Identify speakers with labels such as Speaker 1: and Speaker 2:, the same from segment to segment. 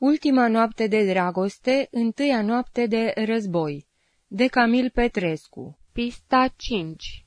Speaker 1: Ultima noapte de dragoste, întâia noapte de război. De Camil Petrescu. Pista 5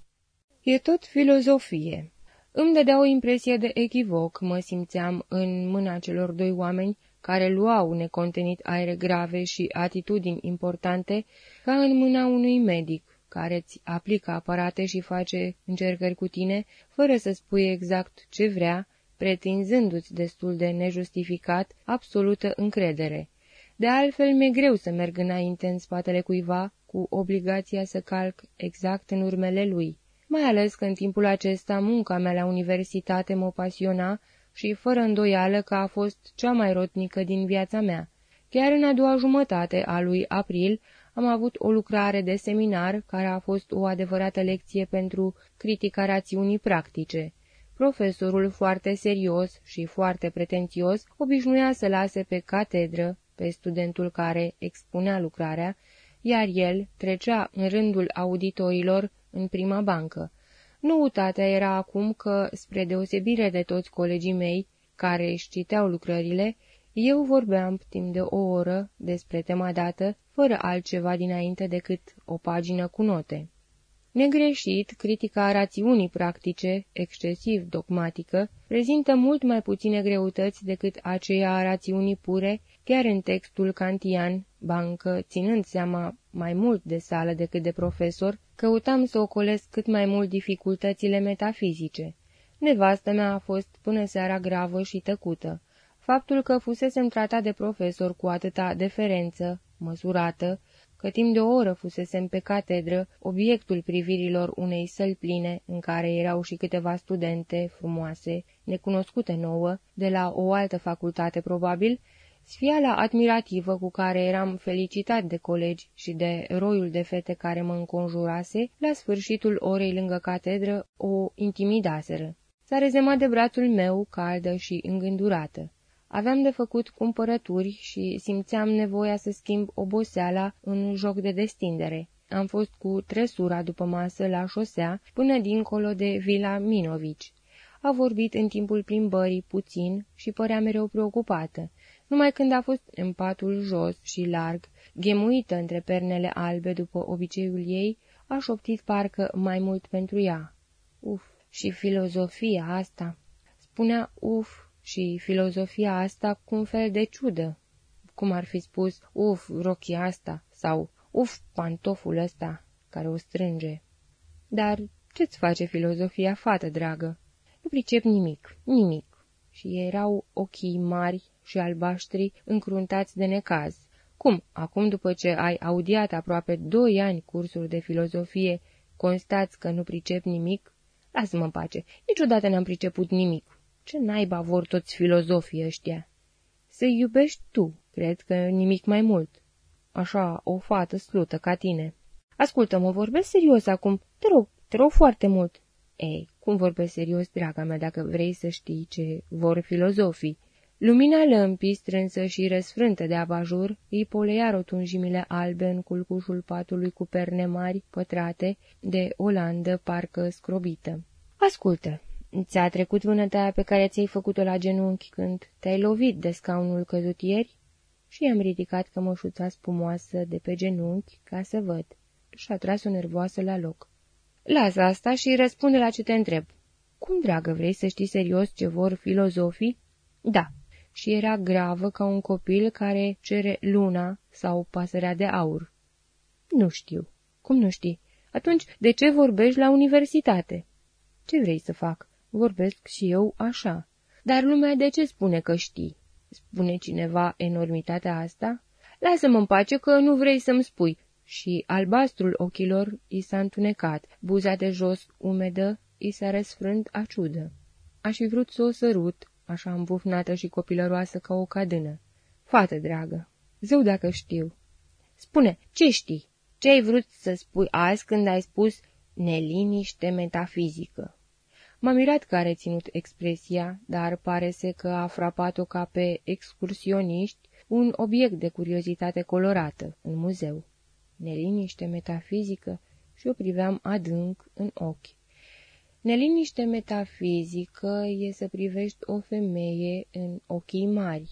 Speaker 1: E tot filozofie. Îmi dădea o impresie de echivoc, mă simțeam în mâna celor doi oameni care luau necontenit aere grave și atitudini importante, ca în mâna unui medic, care îți aplică aparate și face încercări cu tine, fără să spui exact ce vrea, pretinzându-ți destul de nejustificat absolută încredere. De altfel, mi-e greu să merg înainte în spatele cuiva, cu obligația să calc exact în urmele lui. Mai ales că în timpul acesta munca mea la universitate mă pasiona și fără îndoială că a fost cea mai rotnică din viața mea. Chiar în a doua jumătate a lui april am avut o lucrare de seminar care a fost o adevărată lecție pentru critica rațiunii practice. Profesorul foarte serios și foarte pretențios obișnuia să lase pe catedră pe studentul care expunea lucrarea, iar el trecea în rândul auditorilor în prima bancă. Noutatea era acum că, spre deosebire de toți colegii mei care își citeau lucrările, eu vorbeam timp de o oră despre tema dată, fără altceva dinainte decât o pagină cu note. Negreșit, critica rațiunii practice, excesiv dogmatică, prezintă mult mai puține greutăți decât aceea a rațiunii pure, chiar în textul kantian, bancă, ținând seama mai mult de sală decât de profesor, căutam să ocolesc cât mai mult dificultățile metafizice. Nevastă mea a fost până seara gravă și tăcută. Faptul că fusesem tratat de profesor cu atâta deferență, măsurată, că timp de o oră fusesem pe catedră, obiectul privirilor unei săli pline, în care erau și câteva studente frumoase, necunoscute nouă, de la o altă facultate probabil, sfiala admirativă cu care eram felicitat de colegi și de roiul de fete care mă înconjurase, la sfârșitul orei lângă catedră, o intimidaseră. S-a rezemat de brațul meu, caldă și îngândurată. Aveam de făcut cumpărături și simțeam nevoia să schimb oboseala în joc de destindere. Am fost cu tresura după masă la șosea până dincolo de Vila Minovici. A vorbit în timpul plimbării puțin și părea mereu preocupată. Numai când a fost în patul jos și larg, ghemuită între pernele albe după obiceiul ei, a șoptit parcă mai mult pentru ea. Uf, și filozofia asta! Spunea uf și filozofia asta cu un fel de ciudă. Cum ar fi spus, uf, rochia asta, sau uf, pantoful ăsta, care o strânge. Dar ce-ți face filozofia, fată dragă? Nu pricep nimic, nimic. Și erau ochii mari și albaștri încruntați de necaz. Cum, acum după ce ai audiat aproape doi ani cursuri de filozofie, constați că nu pricep nimic? Lasă-mă în pace, niciodată n-am priceput nimic. Ce naiba vor toți filozofii ăștia? Să iubești tu, cred că nimic mai mult. Așa, o fată slută ca tine. Ascultă-mă, vorbesc serios acum. Te rog, te rog foarte mult. Ei, cum vorbesc serios, draga mea, dacă vrei să știi ce vor filozofii? Lumina lămpii, strânsă și răsfrântă de abajur, îi poleia rotunjimile albe în culcușul patului cu perne mari, pătrate, de olandă parcă scrobită. Ascultă, Ți-a trecut vânătaia pe care ți-ai făcut-o la genunchi când te-ai lovit de scaunul căzut ieri? Și am ridicat cămășuța spumoasă de pe genunchi ca să văd. Și-a tras-o nervoasă la loc. Lasă asta și răspunde la ce te întreb. Cum, dragă, vrei să știi serios ce vor filozofii? Da. Și era gravă ca un copil care cere luna sau pasărea de aur. Nu știu. Cum nu știi? Atunci, de ce vorbești la universitate? Ce vrei să fac? Vorbesc și eu așa. Dar lumea de ce spune că știi? Spune cineva enormitatea asta? Lasă-mă în pace că nu vrei să-mi spui. Și albastrul ochilor i s-a întunecat, buza de jos umedă i s-a răsfrânt ciudă. Aș fi vrut să o sărut, așa îmbufnată și copilăroasă ca o cadână. Fată dragă, zău dacă știu. Spune, ce știi? Ce ai vrut să spui azi când ai spus neliniște metafizică? M-a mirat că are ținut expresia, dar pare se că a frapat-o ca pe excursioniști un obiect de curiozitate colorată în muzeu. Neliniște metafizică și o priveam adânc în ochi. Neliniște metafizică e să privești o femeie în ochii mari.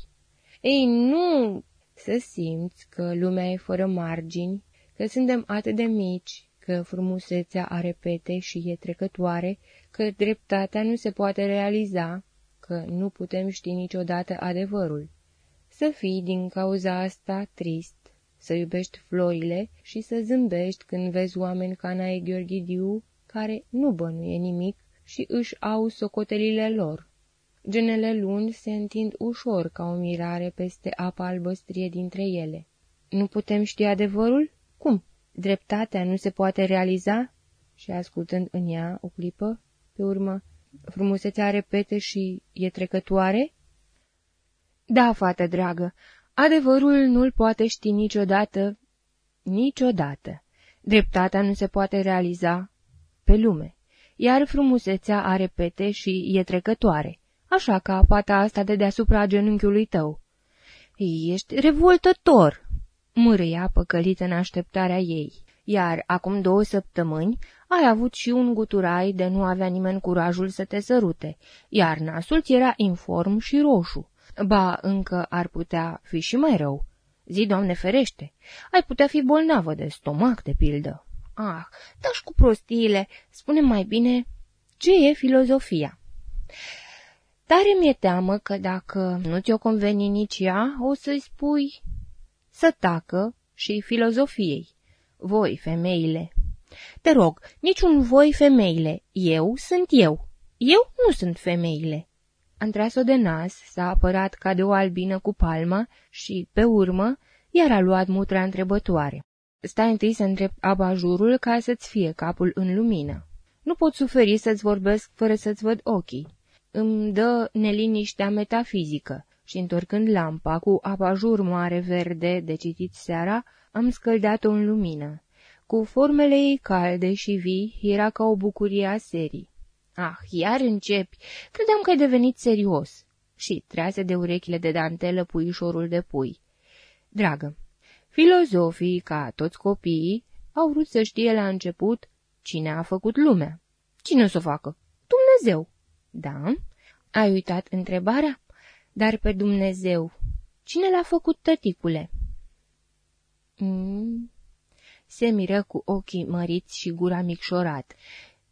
Speaker 1: Ei, nu! Să simți că lumea e fără margini, că suntem atât de mici, că frumusețea are pete și e trecătoare, că dreptatea nu se poate realiza, că nu putem ști niciodată adevărul. Să fii din cauza asta trist, să iubești florile și să zâmbești când vezi oameni ca Nae Gheorghidiu, care nu bănuie nimic și își au socotelile lor. Genele lungi se întind ușor ca o mirare peste apa albăstrie dintre ele. Nu putem ști adevărul? Cum? Dreptatea nu se poate realiza? Și ascultând în ea o clipă, pe urmă, frumusețea repete și e trecătoare? Da, fată dragă, adevărul nu-l poate ști niciodată, niciodată. Dreptatea nu se poate realiza pe lume, iar frumusețea are pete și e trecătoare, așa ca pata asta de deasupra genunchiului tău. Ești revoltător, mârâia păcălită în așteptarea ei, iar acum două săptămâni ai avut și un guturai de nu avea nimeni curajul să te sărute, iar nasul ți era inform și roșu. Ba, încă ar putea fi și mai rău. Zi, Doamne ferește, ai putea fi bolnavă de stomac, de pildă. Ah, dași cu prostiile, spune mai bine ce e filozofia. Tare mi-e teamă că dacă nu ți-o conveni nici ea, o să-i spui să tacă și filozofiei. Voi, femeile. Te rog, niciun voi, femeile. Eu sunt eu. Eu nu sunt femeile. Întreasă de nas, s-a apărat ca de o albină cu palma și, pe urmă, iar a luat mutra întrebătoare. Stai întâi să întreb abajurul ca să-ți fie capul în lumină. Nu pot suferi să-ți vorbesc fără să-ți văd ochii. Îmi dă neliniștea metafizică și, întorcând lampa cu abajur mare verde de citit seara, am scăldat-o în lumină. Cu formele ei calde și vii, era ca o bucurie a serii. Ah, iar începi! Credeam că ai devenit serios. Și trease de urechile de dantelă puișorul de pui. Dragă, filozofii, ca toți copiii, au vrut să știe la început cine a făcut lumea. Cine o să o facă? Dumnezeu. Da? Ai uitat întrebarea? Dar pe Dumnezeu, cine l-a făcut, tăticule? Mm. Se miră cu ochii măriți și gura micșorat.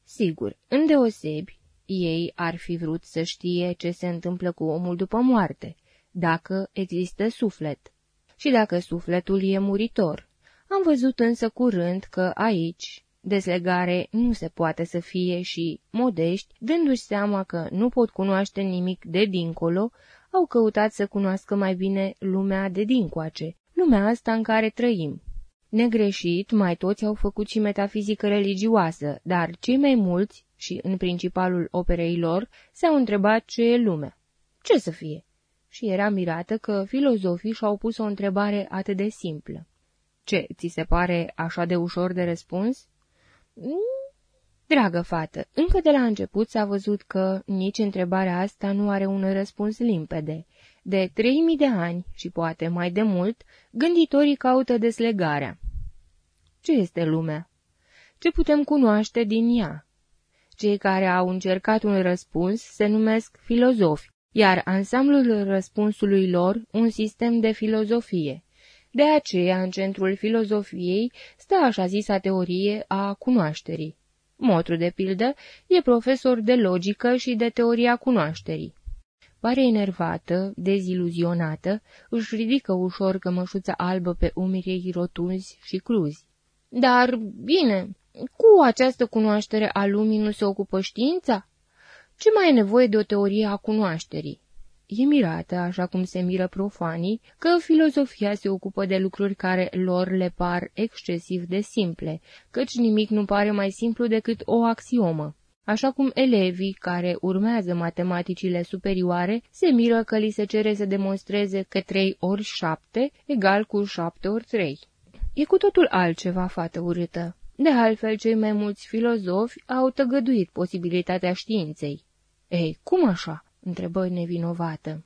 Speaker 1: Sigur, îndeosebi, ei ar fi vrut să știe ce se întâmplă cu omul după moarte, dacă există suflet. Și dacă sufletul e muritor. Am văzut însă curând că aici deslegare nu se poate să fie și, modești, dându-și seama că nu pot cunoaște nimic de dincolo, au căutat să cunoască mai bine lumea de dincoace, lumea asta în care trăim. Negreșit, mai toți au făcut și metafizică religioasă, dar cei mai mulți, și în principalul operei lor, s-au întrebat ce e lumea. Ce să fie? Și era mirată că filozofii și-au pus o întrebare atât de simplă. Ce, ți se pare așa de ușor de răspuns? Mm, dragă fată, încă de la început s-a văzut că nici întrebarea asta nu are un răspuns limpede. De trei mii de ani și poate mai de mult, gânditorii caută deslegarea. Ce este lumea? Ce putem cunoaște din ea? Cei care au încercat un răspuns se numesc filozofi, iar ansamblul răspunsului lor un sistem de filozofie. De aceea, în centrul filozofiei stă așa zisa teorie a cunoașterii. Motru, de pildă, e profesor de logică și de teoria cunoașterii. Pare enervată, deziluzionată, își ridică ușor cămășuța albă pe umerii ei rotunzi și cruzi. Dar, bine, cu această cunoaștere a lumii nu se ocupă știința? Ce mai e nevoie de o teorie a cunoașterii? E mirată, așa cum se miră profanii, că filozofia se ocupă de lucruri care lor le par excesiv de simple, căci nimic nu pare mai simplu decât o axiomă așa cum elevii care urmează matematicile superioare se miră că li se cere să demonstreze că 3 ori 7 egal cu 7 ori 3. E cu totul altceva, fată urâtă. De altfel, cei mai mulți filozofi au tăgăduit posibilitatea științei. Ei, cum așa?" Întrebă nevinovată.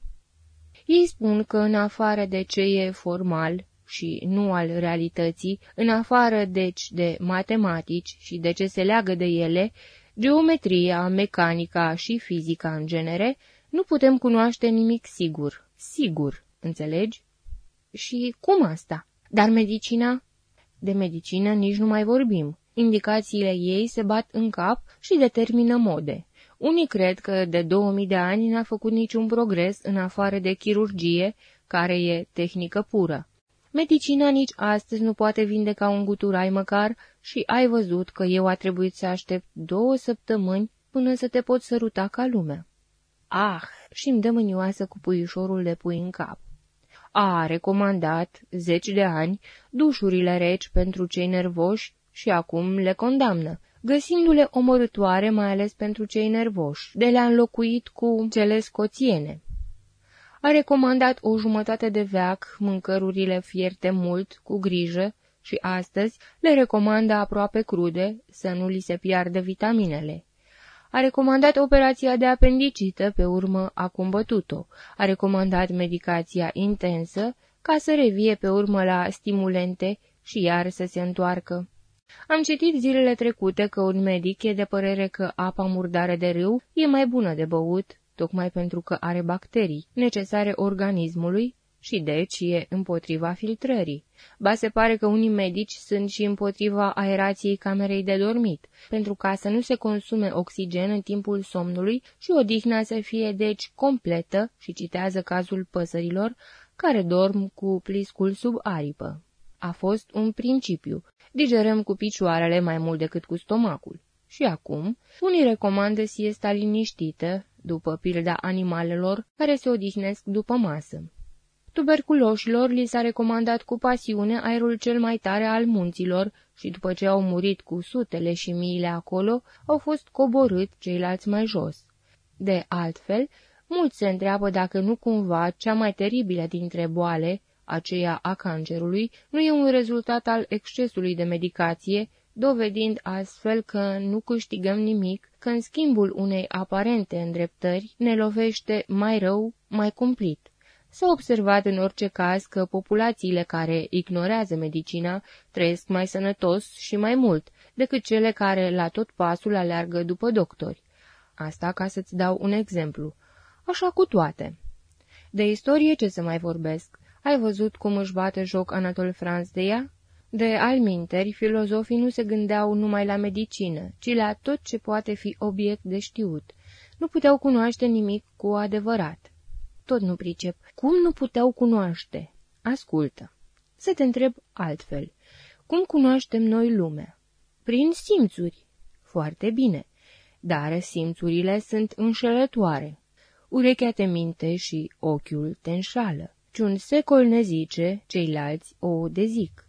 Speaker 1: Ei spun că în afară de ce e formal și nu al realității, în afară deci de matematici și de ce se leagă de ele, geometria, mecanica și fizica în genere, nu putem cunoaște nimic sigur, sigur, înțelegi? Și cum asta? Dar medicina? De medicină nici nu mai vorbim. Indicațiile ei se bat în cap și determină mode. Unii cred că de 2000 de ani n-a făcut niciun progres în afară de chirurgie, care e tehnică pură. Medicina nici astăzi nu poate vindeca un guturai măcar și ai văzut că eu a trebuit să aștept două săptămâni până să te pot săruta ca lumea. Ah, și îmi dă mânioasă cu puișorul de pui în cap. A recomandat, zeci de ani, dușurile reci pentru cei nervoși și acum le condamnă, găsindu-le omorătoare mai ales pentru cei nervoși, de le-a înlocuit cu cele scoțiene. A recomandat o jumătate de veac mâncărurile fierte mult, cu grijă, și astăzi le recomandă aproape crude, să nu li se piardă vitaminele. A recomandat operația de apendicită, pe urmă a combătut-o. A recomandat medicația intensă, ca să revie pe urmă la stimulente și iar să se întoarcă. Am citit zilele trecute că un medic e de părere că apa murdară de râu e mai bună de băut, tocmai pentru că are bacterii necesare organismului și deci e împotriva filtrării. Ba se pare că unii medici sunt și împotriva aerației camerei de dormit, pentru ca să nu se consume oxigen în timpul somnului și odihna să fie deci completă și citează cazul păsărilor care dorm cu pliscul sub aripă. A fost un principiu. Digerăm cu picioarele mai mult decât cu stomacul. Și acum, unii recomandă siesta liniștită, după pilda animalelor care se odihnesc după masă. Tuberculoșilor li s-a recomandat cu pasiune aerul cel mai tare al munților și după ce au murit cu sutele și miile acolo, au fost coborât ceilalți mai jos. De altfel, mulți se întreabă dacă nu cumva cea mai teribilă dintre boale, aceea a cancerului, nu e un rezultat al excesului de medicație, dovedind astfel că nu câștigăm nimic, că în schimbul unei aparente îndreptări ne lovește mai rău, mai cumplit. S-a observat în orice caz că populațiile care ignorează medicina trăiesc mai sănătos și mai mult decât cele care la tot pasul aleargă după doctori. Asta ca să-ți dau un exemplu. Așa cu toate. De istorie ce să mai vorbesc? Ai văzut cum își bate joc Anatol Franz de ea? De alminteri, filozofii nu se gândeau numai la medicină, ci la tot ce poate fi obiect de știut. Nu puteau cunoaște nimic cu adevărat. Tot nu pricep. Cum nu puteau cunoaște? Ascultă. Să te întreb altfel. Cum cunoaștem noi lumea? Prin simțuri. Foarte bine. Dar simțurile sunt înșelătoare. Urechea te minte și ochiul te înșală. Ce un secol ne zice, ceilalți o dezic.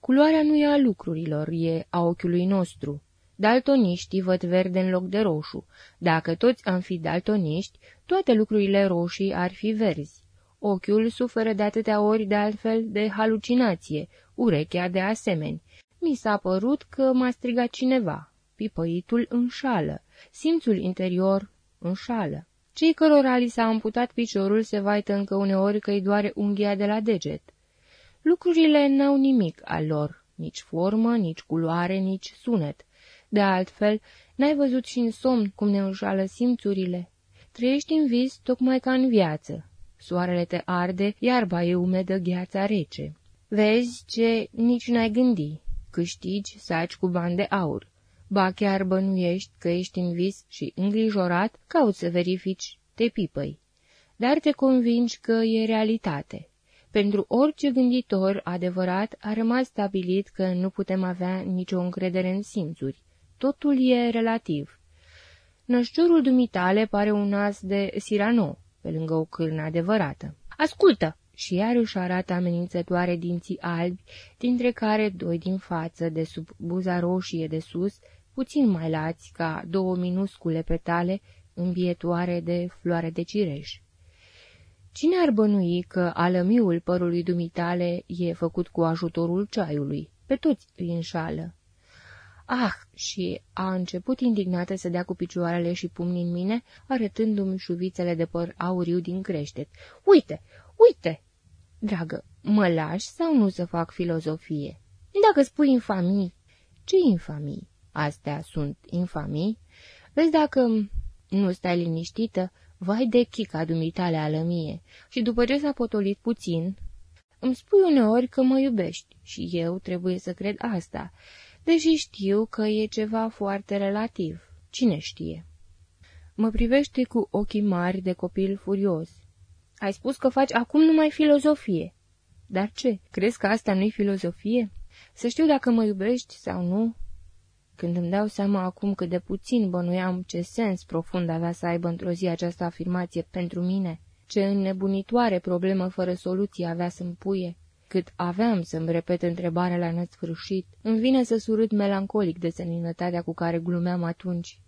Speaker 1: Culoarea nu e a lucrurilor, e a ochiului nostru. Daltoniștii văd verde în loc de roșu. Dacă toți am fi daltoniști, toate lucrurile roșii ar fi verzi. Ochiul suferă de atâtea ori de altfel de halucinație, urechea de asemeni. Mi s-a părut că m-a strigat cineva. Pipăitul înșală, simțul interior înșală. Cei cărora li s-a amputat piciorul se vaită încă uneori că îi doare unghia de la deget. Lucrurile n-au nimic al lor, nici formă, nici culoare, nici sunet. De altfel, n-ai văzut și în somn cum ne înșală simțurile. Trăiești în vis tocmai ca în viață. Soarele te arde, iarba e umedă, gheața rece. Vezi ce nici n-ai gândi. Câștigi, saci cu bani de aur. Ba chiar bănuiești că ești în vis și îngrijorat, cauți să verifici, te pipăi. Dar te convingi că e realitate. Pentru orice gânditor adevărat a rămas stabilit că nu putem avea nicio încredere în simțuri. Totul e relativ. Nășciorul dumitale pare un as de Sirano, pe lângă o cârnă adevărată. Ascultă! Și iar își arată amenințătoare dinții albi, dintre care doi din față, de sub buza roșie de sus, puțin mai lați ca două minuscule petale îmbietoare de floare de cireș. Cine ar bănui că alămiul părului dumitale e făcut cu ajutorul ceaiului? Pe toți îi înșală. Ah! Și a început indignată să dea cu picioarele și pumnii în mine, arătându-mi șuvițele de păr auriu din creștet. Uite! Uite! Dragă, mă lași sau nu să fac filozofie? Dacă spui infamii... Ce infamii? Astea sunt infamii? Vezi dacă nu stai liniștită, Vai de chica dumitale ală mie, și după ce s-a potolit puțin, îmi spui uneori că mă iubești și eu trebuie să cred asta, deși știu că e ceva foarte relativ. Cine știe? Mă privește cu ochii mari de copil furios. Ai spus că faci acum numai filozofie. Dar ce? Crezi că asta nu-i filozofie? Să știu dacă mă iubești sau nu? Când îmi dau seama acum cât de puțin bănuiam ce sens profund avea să aibă într-o zi această afirmație pentru mine, ce înnebunitoare problemă fără soluție avea să-mi puie, cât aveam să-mi repet întrebarea la nesfârșit, îmi vine să surâd melancolic de seninătatea cu care glumeam atunci,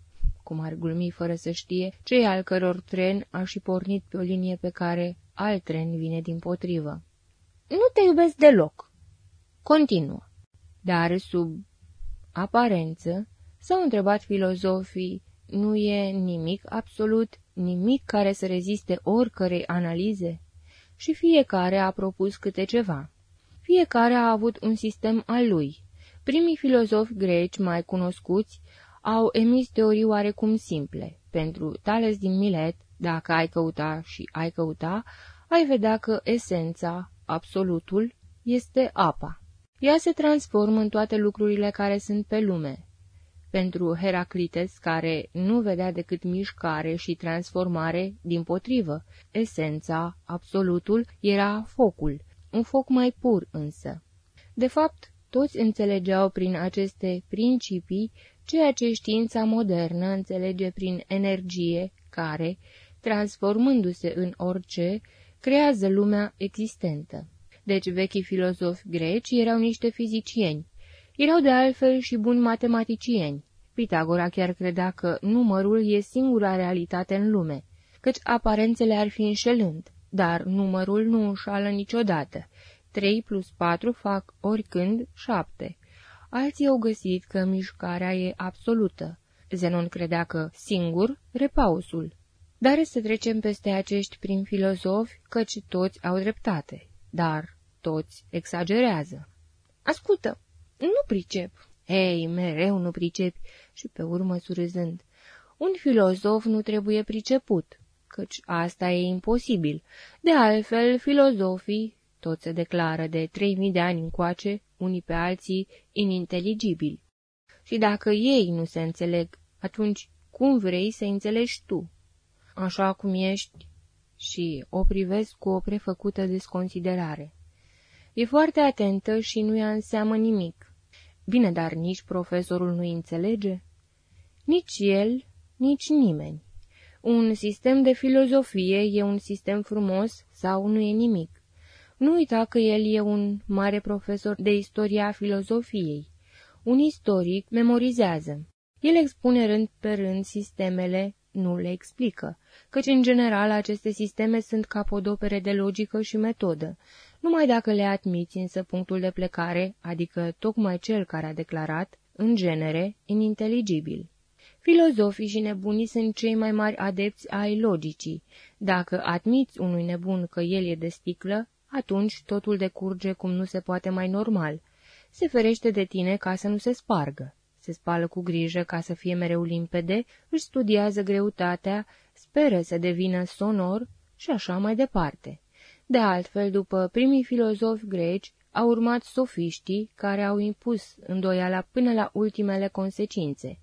Speaker 1: cum ar glumi fără să știe, cei al căror tren a și pornit pe o linie pe care alt tren vine din potrivă. Nu te iubesc deloc. Continuă. Dar sub aparență, s-au întrebat filozofii, nu e nimic absolut, nimic care să reziste oricărei analize? Și fiecare a propus câte ceva. Fiecare a avut un sistem al lui. Primii filozofi greci mai cunoscuți au emis teorii oarecum simple. Pentru Tales din Milet, dacă ai căuta și ai căuta, ai vedea că esența, absolutul, este apa. Ea se transformă în toate lucrurile care sunt pe lume. Pentru Heraclites, care nu vedea decât mișcare și transformare, din potrivă, esența, absolutul, era focul, un foc mai pur însă. De fapt, toți înțelegeau prin aceste principii ceea ce știința modernă înțelege prin energie, care, transformându-se în orice, creează lumea existentă. Deci vechii filozofi greci erau niște fizicieni. Erau de altfel și buni matematicieni. Pitagora chiar credea că numărul e singura realitate în lume, căci aparențele ar fi înșelând, dar numărul nu înșală niciodată. 3 plus 4 fac oricând 7. Alții au găsit că mișcarea e absolută. Zenon credea că singur repausul. Dar să trecem peste acești prin filozofi, căci toți au dreptate dar toți exagerează. Ascultă, nu pricep. Ei, mereu nu pricepi. Și pe urmă surâzând. Un filozof nu trebuie priceput, căci asta e imposibil. De altfel, filozofii, toți se declară de trei mii de ani încoace, unii pe alții, ininteligibili. Și dacă ei nu se înțeleg, atunci cum vrei să înțelegi tu? Așa cum ești, și o privesc cu o prefăcută desconsiderare. E foarte atentă și nu ia în seamă nimic. Bine, dar nici profesorul nu înțelege? Nici el, nici nimeni. Un sistem de filozofie e un sistem frumos sau nu e nimic. Nu uita că el e un mare profesor de istoria filozofiei. Un istoric memorizează. El expune rând pe rând sistemele, nu le explică căci în general aceste sisteme sunt capodopere de logică și metodă, numai dacă le admiți însă punctul de plecare, adică tocmai cel care a declarat, în genere, ininteligibil. Filozofii și nebunii sunt cei mai mari adepți ai logicii. Dacă admiți unui nebun că el e de sticlă, atunci totul decurge cum nu se poate mai normal. Se ferește de tine ca să nu se spargă. Se spală cu grijă ca să fie mereu limpede, își studiază greutatea, speră să devină sonor și așa mai departe. De altfel, după primii filozofi greci, au urmat sofiștii care au impus îndoiala până la ultimele consecințe.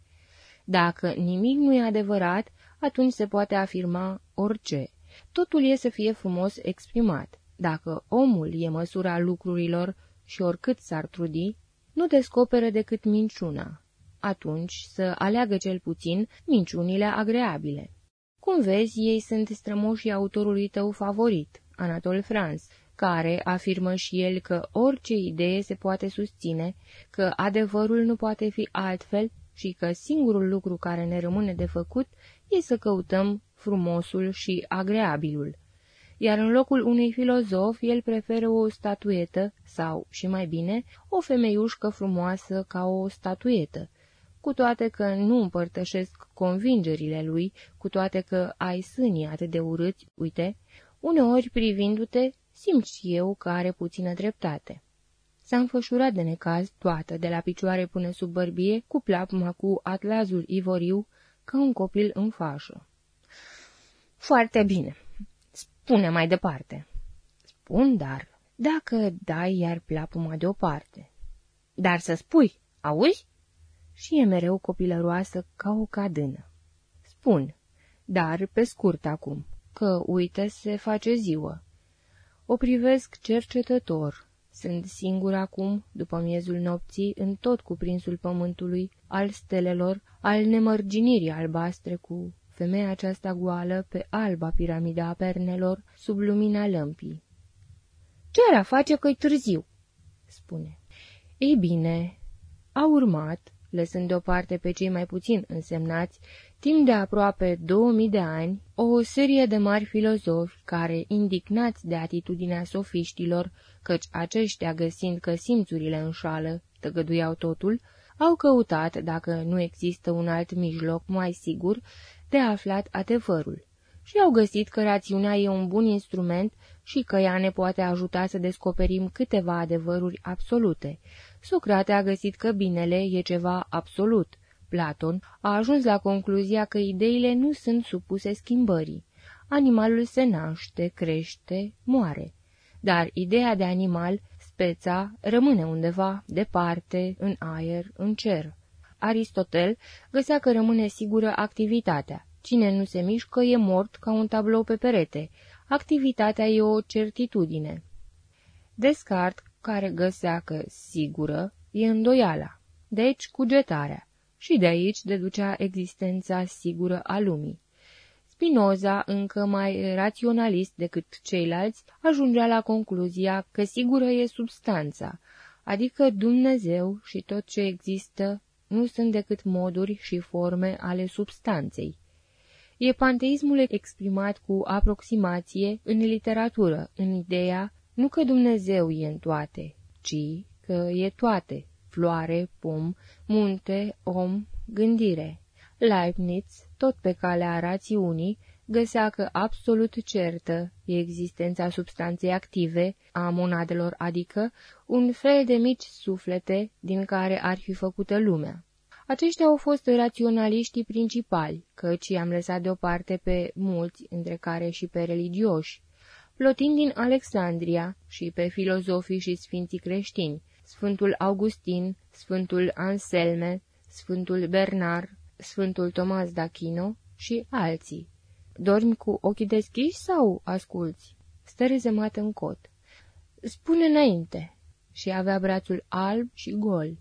Speaker 1: Dacă nimic nu e adevărat, atunci se poate afirma orice. Totul e să fie frumos exprimat. Dacă omul e măsura lucrurilor și oricât s-ar trudi, nu descoperă decât minciuna. Atunci să aleagă cel puțin minciunile agreabile. Cum vezi, ei sunt strămoșii autorului tău favorit, Anatol Franz, care afirmă și el că orice idee se poate susține, că adevărul nu poate fi altfel și că singurul lucru care ne rămâne de făcut e să căutăm frumosul și agreabilul. Iar în locul unui filozof, el preferă o statuetă sau, și mai bine, o femeiușcă frumoasă ca o statuetă, cu toate că nu împărtășesc convingerile lui, cu toate că ai sânii atât de urâți, uite, uneori privindu-te, simți eu că are puțină dreptate. S-a înfășurat de necaz toată, de la picioare până sub bărbie, cu plapma cu atlazul ivoriu, ca un copil în fașă. Foarte bine. Spune mai departe. Spun, dar, dacă dai iar plapuma deoparte. Dar să spui, auzi? Și e mereu copilăroasă ca o cadână. Spun, dar pe scurt acum, că, uite, se face ziua. O privesc cercetător. Sunt singur acum, după miezul nopții, în tot cuprinsul pământului, al stelelor, al nemărginirii albastre cu femeia aceasta goală pe alba piramida a pernelor, sub lumina lămpii. Ce era face că-i târziu?" spune. Ei bine, a urmat, lăsând deoparte pe cei mai puțin însemnați, timp de aproape 2000 de ani, o serie de mari filozofi care, indignați de atitudinea sofiștilor, căci aceștia găsind că simțurile înșală, tăgăduiau totul, au căutat, dacă nu există un alt mijloc mai sigur, de aflat adevărul. Și au găsit că rațiunea e un bun instrument și că ea ne poate ajuta să descoperim câteva adevăruri absolute. Socrate a găsit că binele e ceva absolut. Platon a ajuns la concluzia că ideile nu sunt supuse schimbării. Animalul se naște, crește, moare. Dar ideea de animal, speța, rămâne undeva, departe, în aer, în cer. Aristotel găsea că rămâne sigură activitatea. Cine nu se mișcă e mort ca un tablou pe perete. Activitatea e o certitudine. Descartes, care găsea că sigură, e îndoiala, deci cugetarea, și de aici deducea existența sigură a lumii. Spinoza, încă mai raționalist decât ceilalți, ajungea la concluzia că sigură e substanța, adică Dumnezeu și tot ce există nu sunt decât moduri și forme ale substanței. E panteismul exprimat cu aproximație în literatură, în ideea nu că Dumnezeu e în toate, ci că e toate, floare, pom, munte, om, gândire. Leibniz, tot pe calea rațiunii, găsea că absolut certă e existența substanței active a monadelor, adică un fel de mici suflete din care ar fi făcută lumea. Aceștia au fost raționaliștii principali, căci i-am lăsat deoparte pe mulți, între care și pe religioși, Plotin din Alexandria și pe filozofii și sfinții creștini, Sfântul Augustin, Sfântul Anselme, Sfântul Bernard, Sfântul Tomas d'Achino și alții. Dormi cu ochii deschiși sau asculți? Stă rezemat în cot. Spune înainte. Și avea brațul alb și gol.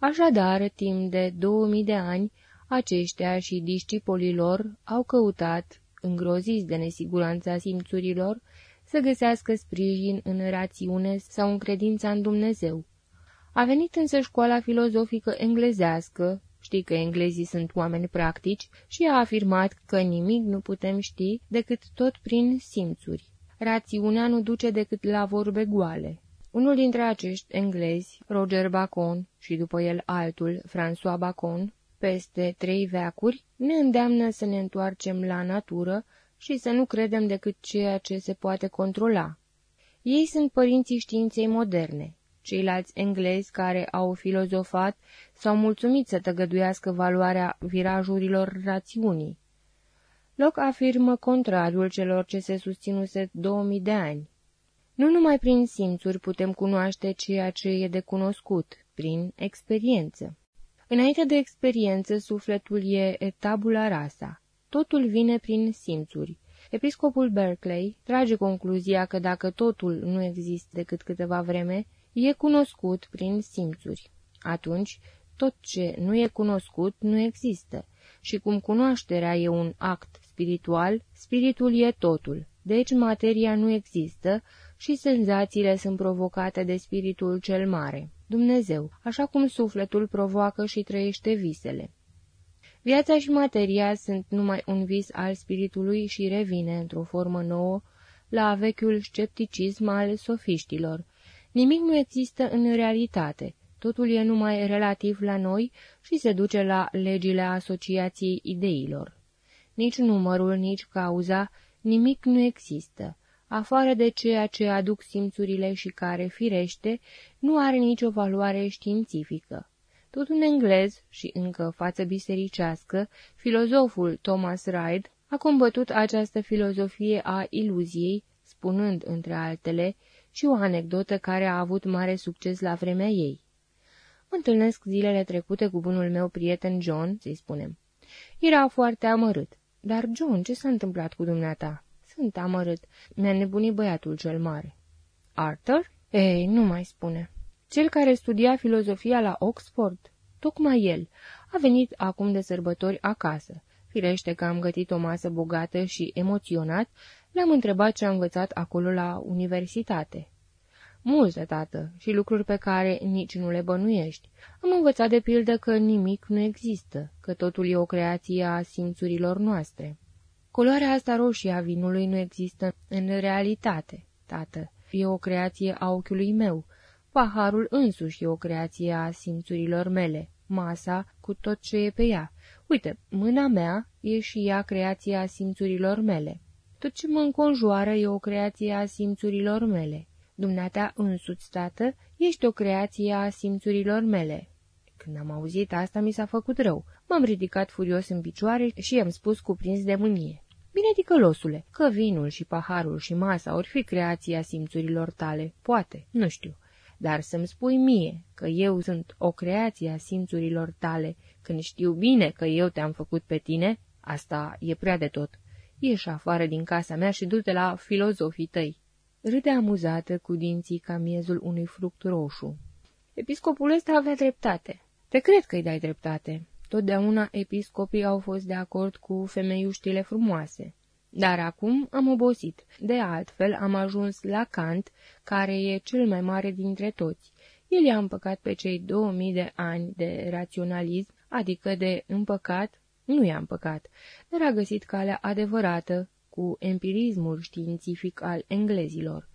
Speaker 1: Așadar, timp de 2000 de ani, aceștia și discipolii lor au căutat, îngroziți de nesiguranța simțurilor, să găsească sprijin în rațiune sau în credința în Dumnezeu. A venit însă școala filozofică englezească, știi că englezii sunt oameni practici, și a afirmat că nimic nu putem ști decât tot prin simțuri. Rațiunea nu duce decât la vorbe goale. Unul dintre acești englezi, Roger Bacon, și după el altul, François Bacon, peste trei veacuri, ne îndeamnă să ne întoarcem la natură și să nu credem decât ceea ce se poate controla. Ei sunt părinții științei moderne. Ceilalți englezi care au filozofat s-au mulțumit să tăgăduiască valoarea virajurilor rațiunii. Loc afirmă contrariul celor ce se susținuse 2000 de ani. Nu numai prin simțuri putem cunoaște ceea ce e de cunoscut, prin experiență. Înainte de experiență, sufletul e tabula rasa. Totul vine prin simțuri. Episcopul Berkeley trage concluzia că dacă totul nu există decât câteva vreme, e cunoscut prin simțuri. Atunci, tot ce nu e cunoscut nu există. Și cum cunoașterea e un act spiritual, spiritul e totul. Deci materia nu există, și senzațiile sunt provocate de spiritul cel mare, Dumnezeu, așa cum sufletul provoacă și trăiește visele. Viața și materia sunt numai un vis al spiritului și revine, într-o formă nouă, la vechiul scepticism al sofiștilor. Nimic nu există în realitate, totul e numai relativ la noi și se duce la legile asociației ideilor. Nici numărul, nici cauza, nimic nu există afară de ceea ce aduc simțurile și care, firește, nu are nicio valoare științifică. Tot un englez și încă față bisericească, filozoful Thomas Reid A combătut această filozofie a iluziei, spunând, între altele, și o anecdotă care a avut mare succes la vremea ei. Mă întâlnesc zilele trecute cu bunul meu prieten John, să-i spunem. Era foarte amărât. Dar, John, ce s-a întâmplat cu dumneata? Sunt amărât. Mi-a nebunit băiatul cel mare. Arthur? Ei, nu mai spune. Cel care studia filozofia la Oxford? Tocmai el. A venit acum de sărbători acasă. Firește că am gătit o masă bogată și emoționat, l-am întrebat ce a învățat acolo la universitate. Multe, tată, și lucruri pe care nici nu le bănuiești. Am învățat de pildă că nimic nu există, că totul e o creație a simțurilor noastre. Culoarea asta roșie a vinului nu există în realitate, tată. E o creație a ochiului meu. Paharul însuși e o creație a simțurilor mele. Masa cu tot ce e pe ea. Uite, mâna mea e și ea creația simțurilor mele. Tot ce mă înconjoară e o creație a simțurilor mele. Dumneata însuți, tată, ești o creație a simțurilor mele. Când am auzit asta, mi s-a făcut rău. M-am ridicat furios în picioare și i-am spus cuprins de mânie. Bine, ticălosule, că vinul și paharul și masa ori fi creația simțurilor tale, poate, nu știu. Dar să-mi spui mie că eu sunt o creație a simțurilor tale, când știu bine că eu te-am făcut pe tine, asta e prea de tot. Ieși afară din casa mea și du-te la filozofii tăi. Râde amuzată cu dinții ca miezul unui fruct roșu. Episcopul ăsta avea dreptate. Te cred că-i dai dreptate. Totdeauna episcopii au fost de acord cu femeiuștile frumoase. Dar acum am obosit. De altfel am ajuns la Kant, care e cel mai mare dintre toți. El i-a împăcat pe cei 2000 de ani de raționalism, adică de împăcat, nu i-a împăcat, dar a găsit calea adevărată, cu empirismul științific al englezilor.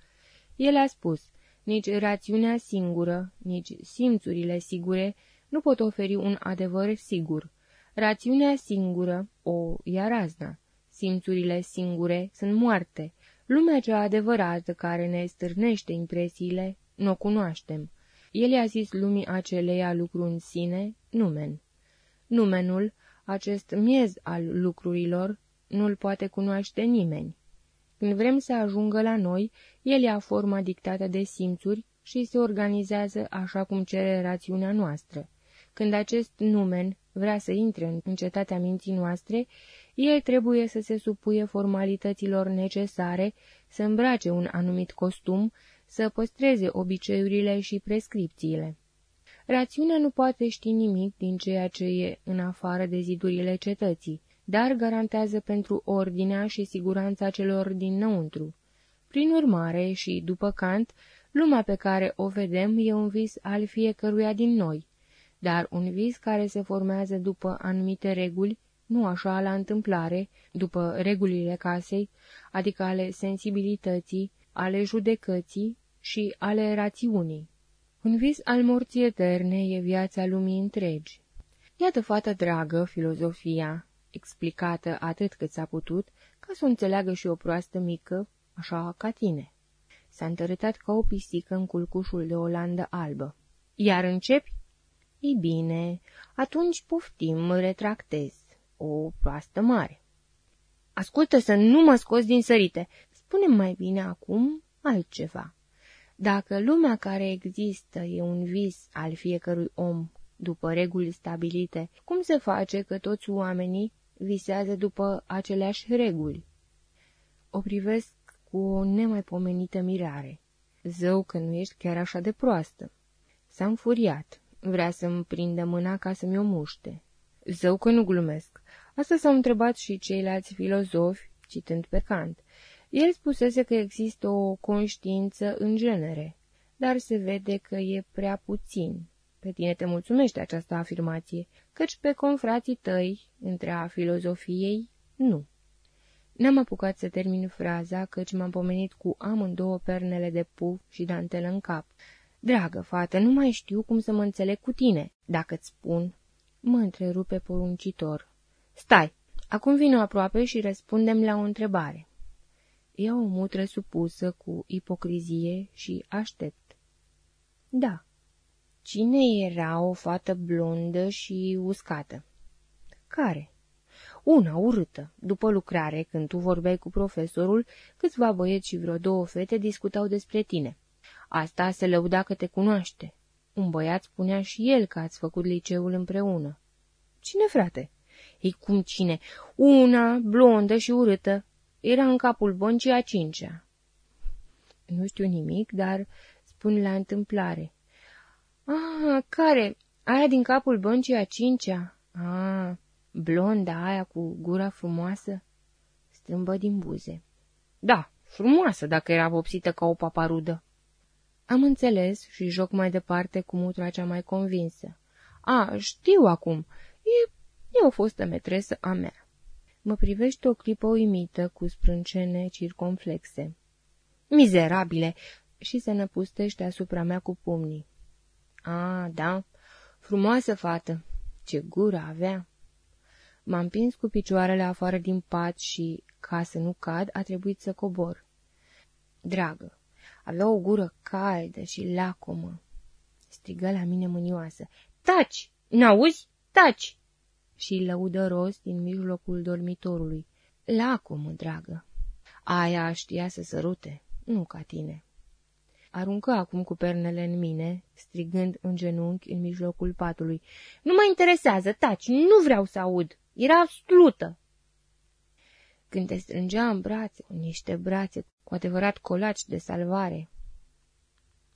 Speaker 1: El a spus, nici rațiunea singură, nici simțurile sigure nu pot oferi un adevăr sigur. Rațiunea singură o ia razna. Simțurile singure sunt moarte. Lumea cea adevărată care ne stârnește impresiile, nu o cunoaștem. El i-a zis lumii aceleia lucru în sine, numen. Numenul, acest miez al lucrurilor, nu-l poate cunoaște nimeni. Când vrem să ajungă la noi, el ia forma dictată de simțuri și se organizează așa cum cere rațiunea noastră. Când acest numen vrea să intre în cetatea minții noastre, el trebuie să se supuie formalităților necesare, să îmbrace un anumit costum, să păstreze obiceiurile și prescripțiile. Rațiunea nu poate ști nimic din ceea ce e în afară de zidurile cetății, dar garantează pentru ordinea și siguranța celor dinăuntru. Prin urmare, și după Kant, lumea pe care o vedem e un vis al fiecăruia din noi, dar un vis care se formează după anumite reguli, nu așa la întâmplare, după regulile casei, adică ale sensibilității, ale judecății și ale rațiunii. Un vis al morții eterne e viața lumii întregi. Iată, fată dragă, filozofia, explicată atât cât s-a putut, ca să o înțeleagă și o proastă mică, așa ca tine. S-a întărâtat ca o pisică în culcușul de olandă albă. Iar începi? Ei bine, atunci poftim, mă retractez. O proastă mare. Ascultă să nu mă scoți din sărite. spune mai bine acum altceva. Dacă lumea care există e un vis al fiecărui om după reguli stabilite, cum se face că toți oamenii visează după aceleași reguli? O privesc cu o nemaipomenită mirare. Zău că nu ești chiar așa de proastă. S-a înfuriat. Vrea să-mi prindă mâna ca să-mi o muște. Zău că nu glumesc. Asta s-au întrebat și ceilalți filozofi, citând pe Kant. El spusese că există o conștiință în genere, dar se vede că e prea puțin. Pe tine te mulțumește această afirmație, căci pe confrații tăi, între a filozofiei, nu. N-am apucat să termin fraza, căci m-am pomenit cu amândouă pernele de puf și dantelă în cap. Dragă fată, nu mai știu cum să mă înțeleg cu tine, dacă-ți spun. Mă întrerupe poruncitor. Stai, acum vin aproape și răspundem la o întrebare. Ia o mutră supusă cu ipocrizie și aștept. Da. Cine era o fată blondă și uscată? Care? Una urâtă. După lucrare, când tu vorbeai cu profesorul, câțiva băieți și vreo două fete discutau despre tine. Asta se lăuda că te cunoaște. Un băiat spunea și el că ați făcut liceul împreună. Cine, frate? Ei, cum cine? Una, blondă și urâtă. Era în capul băncii a cincea. Nu știu nimic, dar spun la întâmplare. Ah, care? Aia din capul băncii a cincea? Ah, blonda aia cu gura frumoasă? Strâmbă din buze. Da, frumoasă dacă era vopsită ca o paparudă. Am înțeles și joc mai departe cu mutra cea mai convinsă. A, știu acum, e, e o fostă metresă a mea. Mă privește o clipă uimită cu sprâncene circumflexe. Mizerabile! Și se năpustește asupra mea cu pumnii. A, da, frumoasă fată! Ce gură avea! M-am împins cu picioarele afară din pat și, ca să nu cad, a trebuit să cobor. Dragă, avea o gură caldă și lacomă. Strigă la mine mânioasă. Taci! N-auzi? Taci! Și îi lăudă rost din mijlocul dormitorului. Lacomă, dragă. Aia știa să sărute, nu ca tine. Aruncă acum cu pernele în mine, strigând în genunchi în mijlocul patului. Nu mă interesează, taci, nu vreau să aud. Era slută. Când te strângea în brațe, niște brațe cu adevărat colaci de salvare.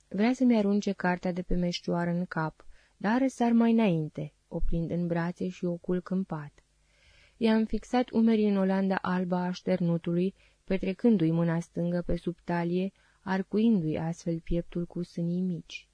Speaker 1: Vrea să-mi arunce cartea de pe meșcioară în cap, dar sar mai înainte, oprind în brațe și o culc în pat. I-am fixat umerii în olanda alba a șternutului, petrecându-i mâna stângă pe sub talie, arcuindu-i astfel pieptul cu sânii mici.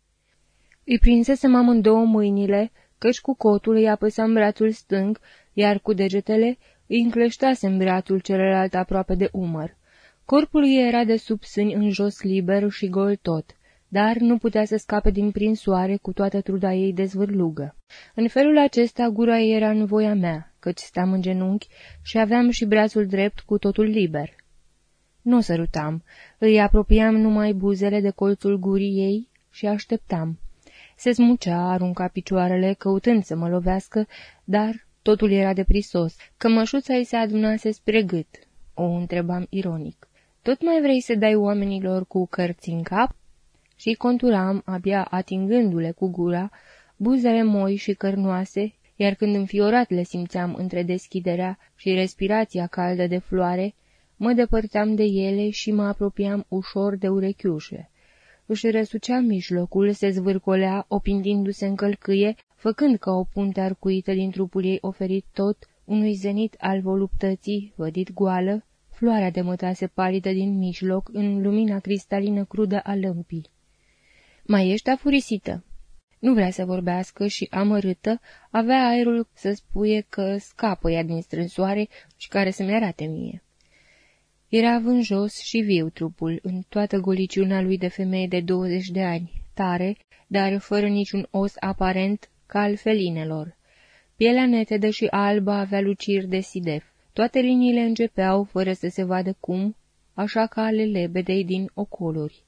Speaker 1: Îi prinsesem amândouă mâinile, căci cu cotul îi apăsam brațul stâng, iar cu degetele îi încleștasem brațul celălalt aproape de umăr. Corpul ei era de sub sâni în jos liber și gol tot, dar nu putea să scape din prinsoare cu toată truda ei de zvârlugă. În felul acesta gura ei era în voia mea, căci stam în genunchi și aveam și brațul drept cu totul liber. Nu sărutam, îi apropiam numai buzele de colțul gurii ei și așteptam. Se smucea, arunca picioarele, căutând să mă lovească, dar totul era de prisos, că mășuța îi se adunase spre gât. O întrebam ironic. Tot mai vrei să dai oamenilor cu cărți în cap? Și conturam, abia atingându-le cu gura, buzele moi și cărnoase, iar când înfiorat le simțeam între deschiderea și respirația caldă de floare, mă depărtam de ele și mă apropiam ușor de urechiușe. Își răsucea mijlocul, se zvârcolea, opindindu-se în călcâie, făcând ca o punte arcuită din trupul ei oferit tot unui zenit al voluptății, vădit goală, floarea de mătase palidă din mijloc în lumina cristalină crudă a lămpii. Mai ești afurisită?" Nu vrea să vorbească și, amărâtă, avea aerul să spuie că scapă ea din strânsoare și care să-mi arate mie. Era vânjos și viu trupul, în toată goliciuna lui de femeie de 20 de ani, tare, dar fără niciun os aparent ca al felinelor. Pielea netedă și albă avea luciri de sidef. Toate liniile începeau, fără să se vadă cum, așa ca ale lebedei din ocoluri.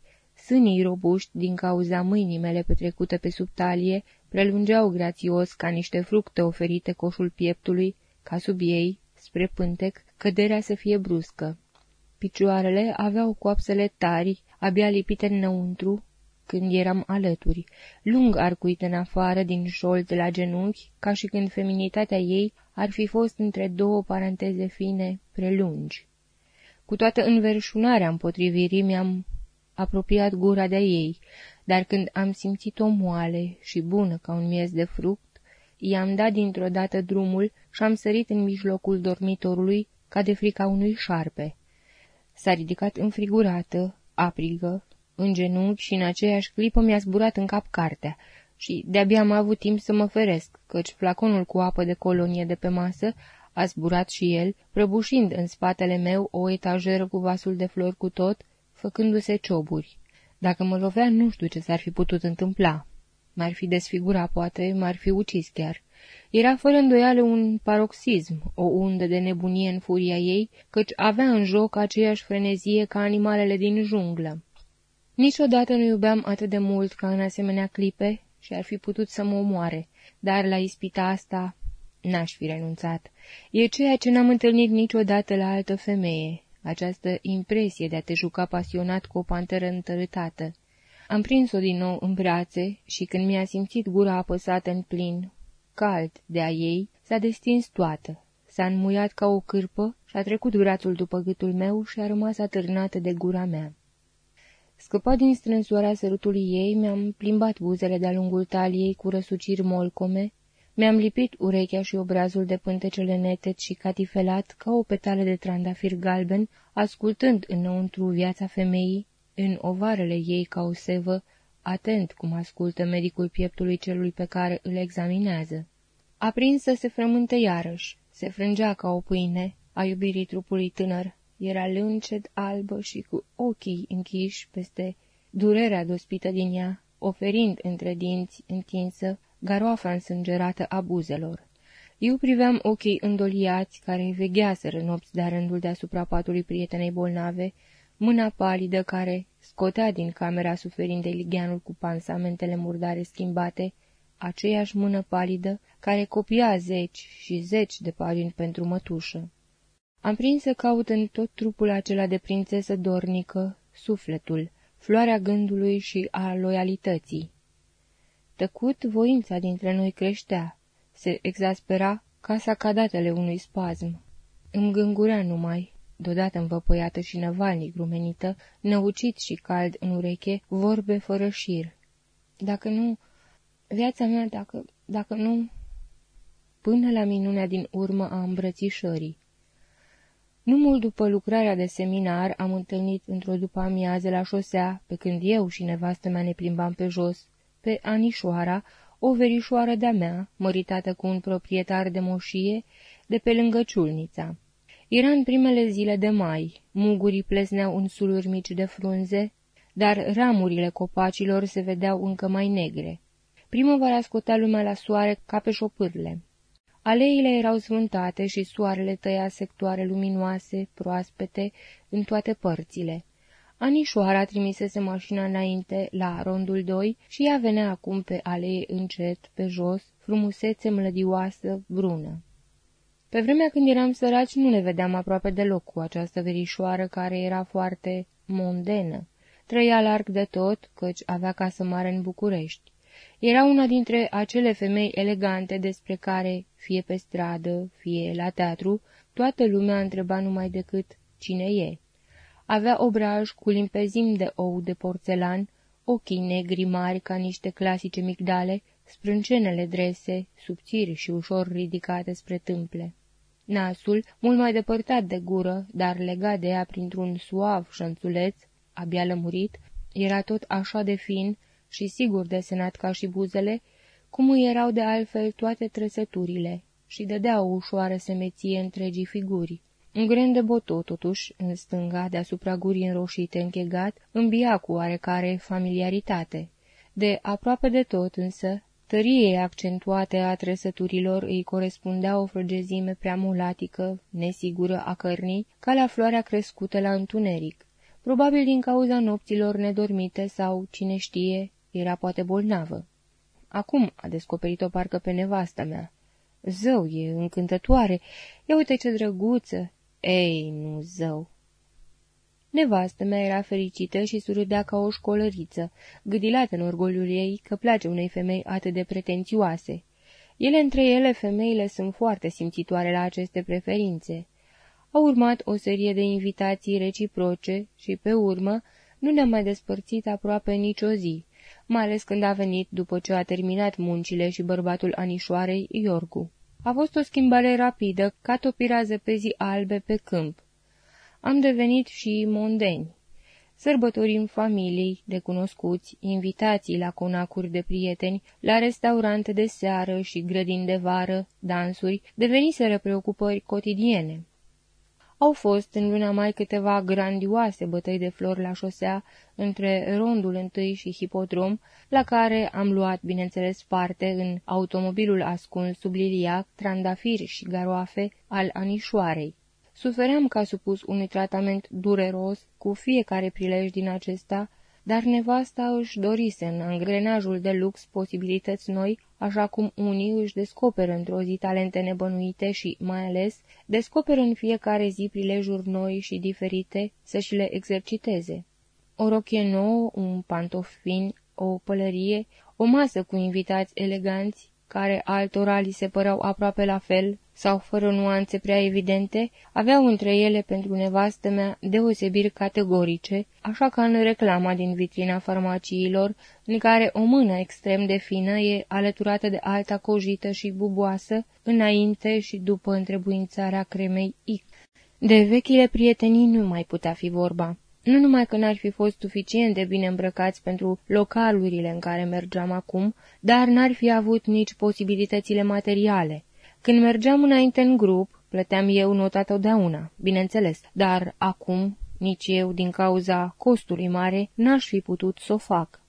Speaker 1: Sânii robuști, din cauza mâinii mele petrecute pe sub talie, prelungeau grațios ca niște fructe oferite coșul pieptului, ca sub ei, spre pântec, căderea să fie bruscă. Picioarele aveau coapsele tari, abia lipite înăuntru, când eram alături, lung arcuit în afară din șolț la genunchi, ca și când feminitatea ei ar fi fost între două paranteze fine prelungi. Cu toată înverșunarea împotrivirii mi-am apropiat gura de ei, dar când am simțit-o moale și bună ca un miez de fruct, i-am dat dintr-o dată drumul și am sărit în mijlocul dormitorului ca de frica unui șarpe. S-a ridicat înfrigurată, aprigă, în genunchi și în aceeași clipă mi-a zburat în cap cartea și de-abia am avut timp să mă feresc, căci flaconul cu apă de colonie de pe masă a zburat și el, prăbușind în spatele meu o etajeră cu vasul de flori cu tot, făcându-se cioburi. Dacă mă lovea, nu știu ce s-ar fi putut întâmpla. M-ar fi desfigurat, poate, m-ar fi ucis chiar. Era fără îndoială un paroxism, o undă de nebunie în furia ei, căci avea în joc aceeași frenezie ca animalele din junglă. Niciodată nu iubeam atât de mult ca în asemenea clipe și ar fi putut să mă omoare, dar la ispita asta N-aș fi renunțat. E ceea ce n-am întâlnit niciodată la altă femeie, această impresie de a te juca pasionat cu o panteră întărâtată. Am prins-o din nou în brațe și când mi-a simțit gura apăsată în plin, cald de a ei, s-a destins toată. S-a înmuiat ca o cârpă și a trecut brațul după gâtul meu și a rămas atârnată de gura mea. Scăpat din strânsoarea sărutului ei, mi-am plimbat buzele de-a lungul taliei cu răsuciri molcome, mi-am lipit urechea și obrazul de pântecele neted și catifelat ca o petală de trandafir galben, ascultând înăuntru viața femeii, în ovarele ei ca o sevă, atent cum ascultă medicul pieptului celui pe care îl examinează. Aprinsă se frământă iarăși, se frângea ca o pâine a iubirii trupului tânăr, era lânced, albă și cu ochii închiși peste durerea dospită din ea, oferind între dinți întinsă garoafa însângerată a buzelor. Eu priveam ochii îndoliați care vegheaseră nopți de rândul deasupra patului prietenei bolnave, mâna palidă care scotea din camera suferind de ligheanul cu pansamentele murdare schimbate, aceeași mână palidă care copia zeci și zeci de pagini pentru mătușă. Am prins să caut în tot trupul acela de prințesă dornică, sufletul, floarea gândului și a loialității. Tăcut, voința dintre noi creștea, se exaspera ca sacadatele unui spasm. Îmi gângurea numai, deodată învăpăiată și năvalnic rumenită, năucit și cald în ureche, vorbe fără șir. Dacă nu... Viața mea, dacă... dacă nu... Până la minunea din urmă a îmbrățișării. Nu mult după lucrarea de seminar am întâlnit într-o după amiază la șosea, pe când eu și nevastă mea ne plimbam pe jos, pe Anișoara, o verișoară de-a mea, măritată cu un proprietar de moșie, de pe lângă Ciulnița. Era în primele zile de mai, mugurii plezneau în suluri mici de frunze, dar ramurile copacilor se vedeau încă mai negre. Primăvara scotea lumea la soare ca pe șopârle. Aleile erau zvântate și soarele tăia sectoare luminoase, proaspete, în toate părțile. Anișoara trimisese mașina înainte, la rondul 2, și ea venea acum pe alee încet, pe jos, frumusețe mlădioasă, brună. Pe vremea când eram săraci, nu ne vedeam aproape deloc cu această verișoară care era foarte mondenă. Trăia larg de tot, căci avea casă mare în București. Era una dintre acele femei elegante despre care, fie pe stradă, fie la teatru, toată lumea întreba numai decât cine e. Avea obraj cu limpezim de ou de porțelan, ochii negri mari ca niște clasice migdale, sprâncenele drese, subțiri și ușor ridicate spre tâmple. Nasul, mult mai depărtat de gură, dar legat de ea printr-un suav șănțuleț, abia lămurit, era tot așa de fin și sigur desenat ca și buzele, cum îi erau de altfel toate trăsăturile, și dădea o ușoară semeție întregii figuri. Un gren de boto, totuși, în stânga, deasupra gurii înroșite închegat, îmbia cu oarecare familiaritate. De aproape de tot, însă, tăriei accentuate a trăsăturilor îi corespundea o frăgezime prea mulatică, nesigură a cărnii, ca la floarea crescută la întuneric. Probabil din cauza nopților nedormite sau, cine știe, era poate bolnavă. Acum a descoperit-o parcă pe nevasta mea. Zău, e încântătoare. Ia uite ce drăguță. Ei, nu zău. Nevastă mea era fericită și surâdea ca o școlăriță, gâdilată în orgoliul ei că place unei femei atât de pretențioase. Ele între ele, femeile, sunt foarte simțitoare la aceste preferințe. A urmat o serie de invitații reciproce și, pe urmă, nu ne-am mai despărțit aproape nicio zi, mai ales când a venit după ce a terminat muncile și bărbatul anișoarei, Iorgu. A fost o schimbare rapidă, ca topirea zăpezii albe pe câmp. Am devenit și mondeni. Sărbătorim familii, de cunoscuți, invitații la conacuri de prieteni, la restaurante de seară și grădini de vară, dansuri, deveniseră preocupări cotidiene. Au fost în luna mai câteva grandioase bătăi de flori la șosea între rondul întâi și hipodrom, la care am luat, bineînțeles, parte în automobilul ascuns sub liliac, trandafiri și garoafe al anișoarei. Sufeream ca supus unui tratament dureros cu fiecare prilej din acesta, dar nevasta își dorise în angrenajul de lux posibilități noi, așa cum unii își descoperă într-o zi talente nebănuite și, mai ales, descoperă în fiecare zi prilejuri noi și diferite să și le exerciteze. O rochie nouă, un pantof fin, o pălărie, o masă cu invitați eleganți, care altora li se păreau aproape la fel sau fără nuanțe prea evidente, aveau între ele pentru nevastă mea deosebiri categorice, așa ca în reclama din vitrina farmaciilor, în care o mână extrem de fină e alăturată de alta cojită și buboasă, înainte și după întrebuințarea cremei X. De vechile prietenii nu mai putea fi vorba. Nu numai că n-ar fi fost suficient de bine îmbrăcați pentru localurile în care mergeam acum, dar n-ar fi avut nici posibilitățile materiale. Când mergeam înainte în grup, plăteam eu nota totdeauna, bineînțeles, dar acum nici eu, din cauza costului mare, n-aș fi putut să o fac.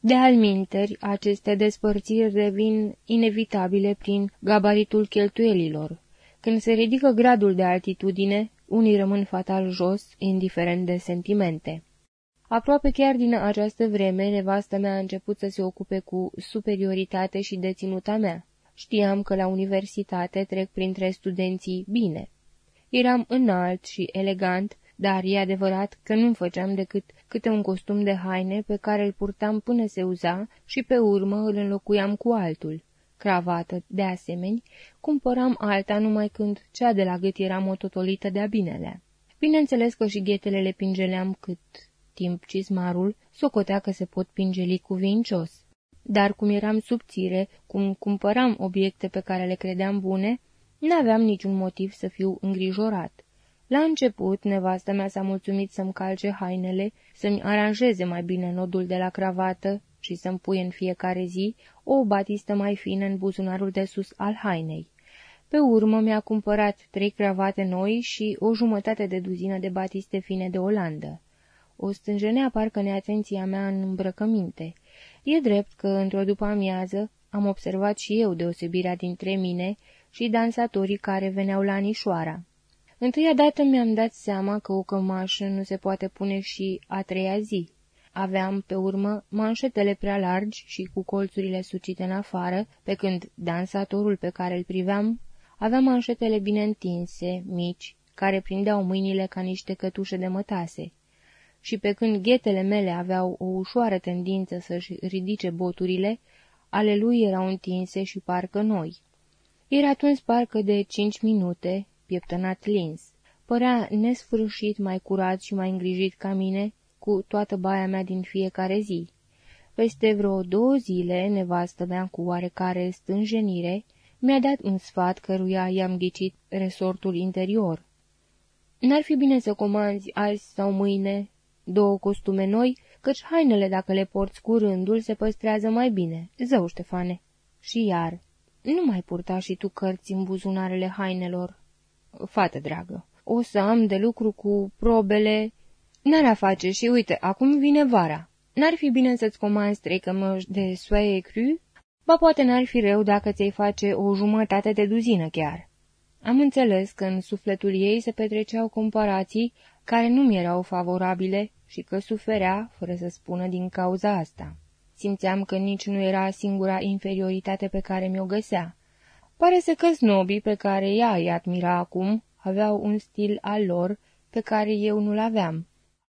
Speaker 1: De alminteri, aceste despărțiri devin inevitabile prin gabaritul cheltuielilor. Când se ridică gradul de altitudine, unii rămân fatal jos, indiferent de sentimente. Aproape chiar din această vreme, nevastă mea a început să se ocupe cu superioritate și deținuta mea. Știam că la universitate trec printre studenții bine. Eram înalt și elegant, dar e adevărat că nu făceam decât câte un costum de haine pe care îl purtam până se uza și pe urmă îl înlocuiam cu altul cravată, de asemenea, cumpăram alta numai când cea de la gât era mototolită de-a binelea. Bineînțeles că și ghetele le pingeleam cât timp cizmarul socotea că se pot pingeli cu vincios. Dar cum eram subțire, cum cumpăram obiecte pe care le credeam bune, n-aveam niciun motiv să fiu îngrijorat. La început, nevastă mea s-a mulțumit să-mi calce hainele, să-mi aranjeze mai bine nodul de la cravată și să-mi pui în fiecare zi o batistă mai fină în buzunarul de sus al hainei. Pe urmă mi-a cumpărat trei cravate noi și o jumătate de duzină de batiste fine de Olandă. O stânjenea parcă neatenția mea în îmbrăcăminte. E drept că, într-o după-amiază, am observat și eu deosebirea dintre mine și dansatorii care veneau la Anișoara. Întâia dată mi-am dat seama că o cămașă nu se poate pune și a treia zi. Aveam, pe urmă, manșetele prea largi și cu colțurile sucite în afară, pe când dansatorul pe care îl priveam avea manșetele bine întinse, mici, care prindeau mâinile ca niște cătușe de mătase. Și pe când ghetele mele aveau o ușoară tendință să-și ridice boturile, ale lui erau întinse și parcă noi. Era tuns parcă de cinci minute, pieptănat lins. Părea nesfârșit mai curat și mai îngrijit ca mine cu toată baia mea din fiecare zi. Peste vreo două zile, nevastă mea cu oarecare stânjenire mi-a dat un sfat căruia i-am ghicit resortul interior. N-ar fi bine să comanzi azi sau mâine două costume noi, căci hainele, dacă le porți cu rândul, se păstrează mai bine. Zău, Ștefane. Și iar, nu mai purta și tu cărți în buzunarele hainelor. Fată dragă, o să am de lucru cu probele N-ar a face și uite, acum vine vara. N-ar fi bine să-ți comanzi trei cămăși de soie cru? Ba poate n-ar fi rău dacă ți-ai face o jumătate de duzină chiar. Am înțeles că în sufletul ei se petreceau comparații care nu mi erau favorabile și că suferea, fără să spună, din cauza asta. Simțeam că nici nu era singura inferioritate pe care mi-o găsea. Pare să că snobii pe care ea îi admira acum aveau un stil al lor pe care eu nu-l aveam